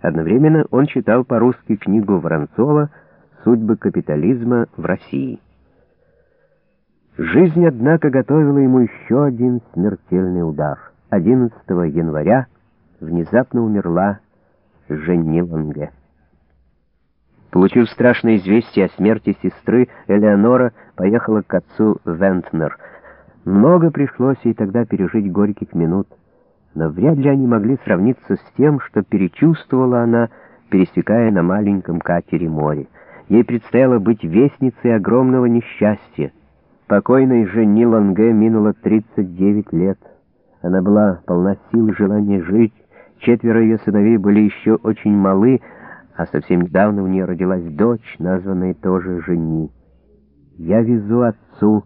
Одновременно он читал по-русски книгу Воронцова «Судьбы капитализма в России». Жизнь, однако, готовила ему еще один смертельный удар. 11 января внезапно умерла Женни Ланге. Получив страшное известие о смерти сестры, Элеонора поехала к отцу Вентнер. Много пришлось ей тогда пережить горьких минут, но вряд ли они могли сравниться с тем, что перечувствовала она, пересекая на маленьком катере море. Ей предстояло быть вестницей огромного несчастья. Покойной Жени Ланге минуло 39 лет. Она была полна сил и желания жить. Четверо ее сыновей были еще очень малы, а совсем недавно у нее родилась дочь, названная тоже Жени. «Я везу отцу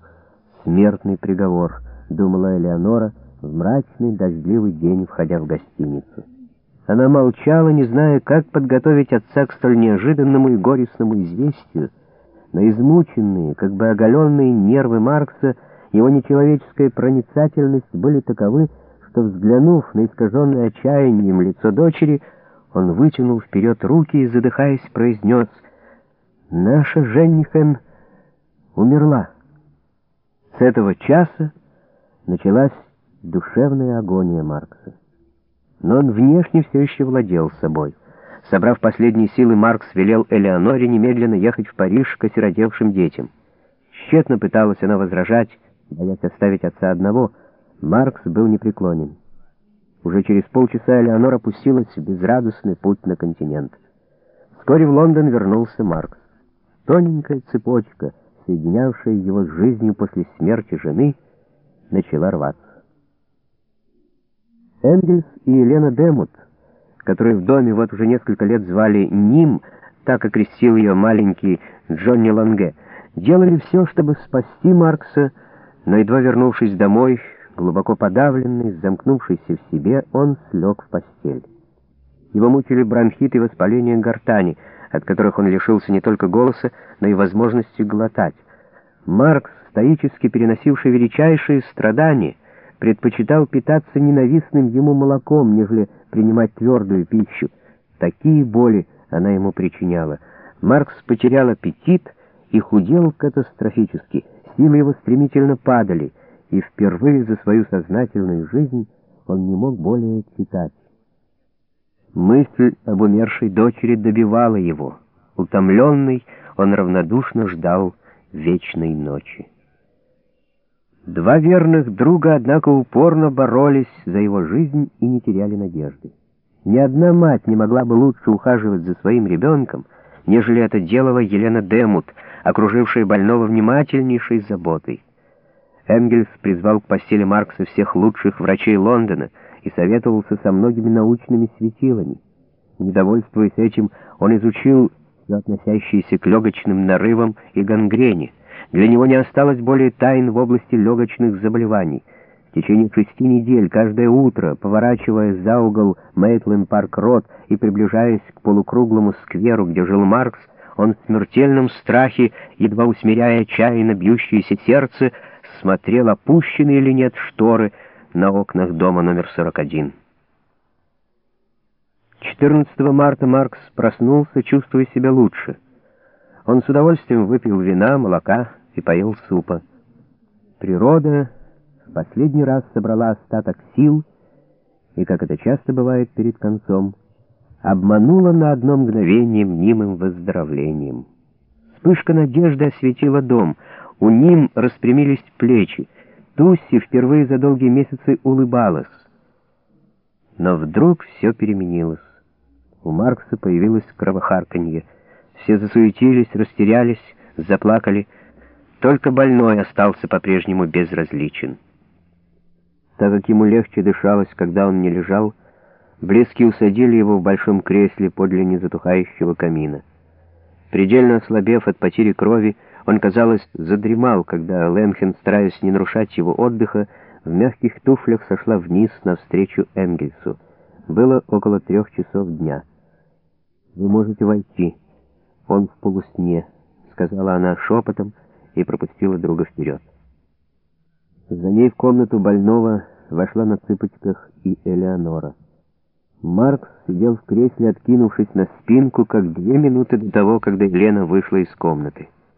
смертный приговор», — думала Элеонора в мрачный дождливый день, входя в гостиницу. Она молчала, не зная, как подготовить отца к столь неожиданному и горестному известию, но измученные, как бы оголенные нервы Маркса, его нечеловеческая проницательность были таковы, что, взглянув на искаженное отчаянием лицо дочери, он вытянул вперед руки и, задыхаясь, произнес «Наша Женнихен умерла». С этого часа началась душевная агония Маркса. Но он внешне все еще владел собой. Собрав последние силы, Маркс велел Элеоноре немедленно ехать в Париж к осиротевшим детям. Тщетно пыталась она возражать, боясь оставить отца одного. Маркс был непреклонен. Уже через полчаса Элеонора пустилась в безрадостный путь на континент. Вскоре в Лондон вернулся Маркс. Тоненькая цепочка, соединявшая его с жизнью после смерти жены, начала рваться. Энгельс и Елена Демут, которую в доме вот уже несколько лет звали Ним, так окрестил ее маленький Джонни Ланге, делали все, чтобы спасти Маркса, но едва вернувшись домой, глубоко подавленный, замкнувшийся в себе, он слег в постель. Его мучили бронхит и воспаление гортани, от которых он лишился не только голоса, но и возможности глотать. Маркс, стоически переносивший величайшие страдания, предпочитал питаться ненавистным ему молоком, нежели принимать твердую пищу. Такие боли она ему причиняла. Маркс потерял аппетит и худел катастрофически. Силы его стремительно падали, и впервые за свою сознательную жизнь он не мог более читать. Мысль об умершей дочери добивала его. Утомленный, он равнодушно ждал вечной ночи. Два верных друга, однако, упорно боролись за его жизнь и не теряли надежды. Ни одна мать не могла бы лучше ухаживать за своим ребенком, нежели это делала Елена Демут, окружившая больного внимательнейшей заботой. Энгельс призвал к постели Маркса всех лучших врачей Лондона и советовался со многими научными светилами. Недовольствуясь этим, он изучил относящиеся к легочным нарывам и гангрене, для него не осталось более тайн в области легочных заболеваний. В течение шести недель, каждое утро, поворачивая за угол Мейтленд Парк Рот и приближаясь к полукруглому скверу, где жил Маркс, он в смертельном страхе, едва усмиряя отчаянно бьющееся сердце, смотрел, опущенные или нет шторы на окнах дома номер 41. 14 марта Маркс проснулся, чувствуя себя лучше. Он с удовольствием выпил вина, молока и поел супа. Природа в последний раз собрала остаток сил и, как это часто бывает перед концом, обманула на одно мгновение мнимым выздоровлением. Вспышка надежды осветила дом, у ним распрямились плечи, Тусси впервые за долгие месяцы улыбалась. Но вдруг все переменилось. У Маркса появилось кровохарканье — все засуетились, растерялись, заплакали. Только больной остался по-прежнему безразличен. Так как ему легче дышалось, когда он не лежал, близкие усадили его в большом кресле подле незатухающего камина. Предельно ослабев от потери крови, он, казалось, задремал, когда Ленхен, стараясь не нарушать его отдыха, в мягких туфлях сошла вниз навстречу Энгельсу. Было около трех часов дня. «Вы можете войти». «Он в полусне», — сказала она шепотом и пропустила друга вперед. За ней в комнату больного вошла на цыпочках и Элеонора. Маркс сидел в кресле, откинувшись на спинку, как две минуты до того, когда Елена вышла из комнаты.